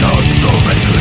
so stupid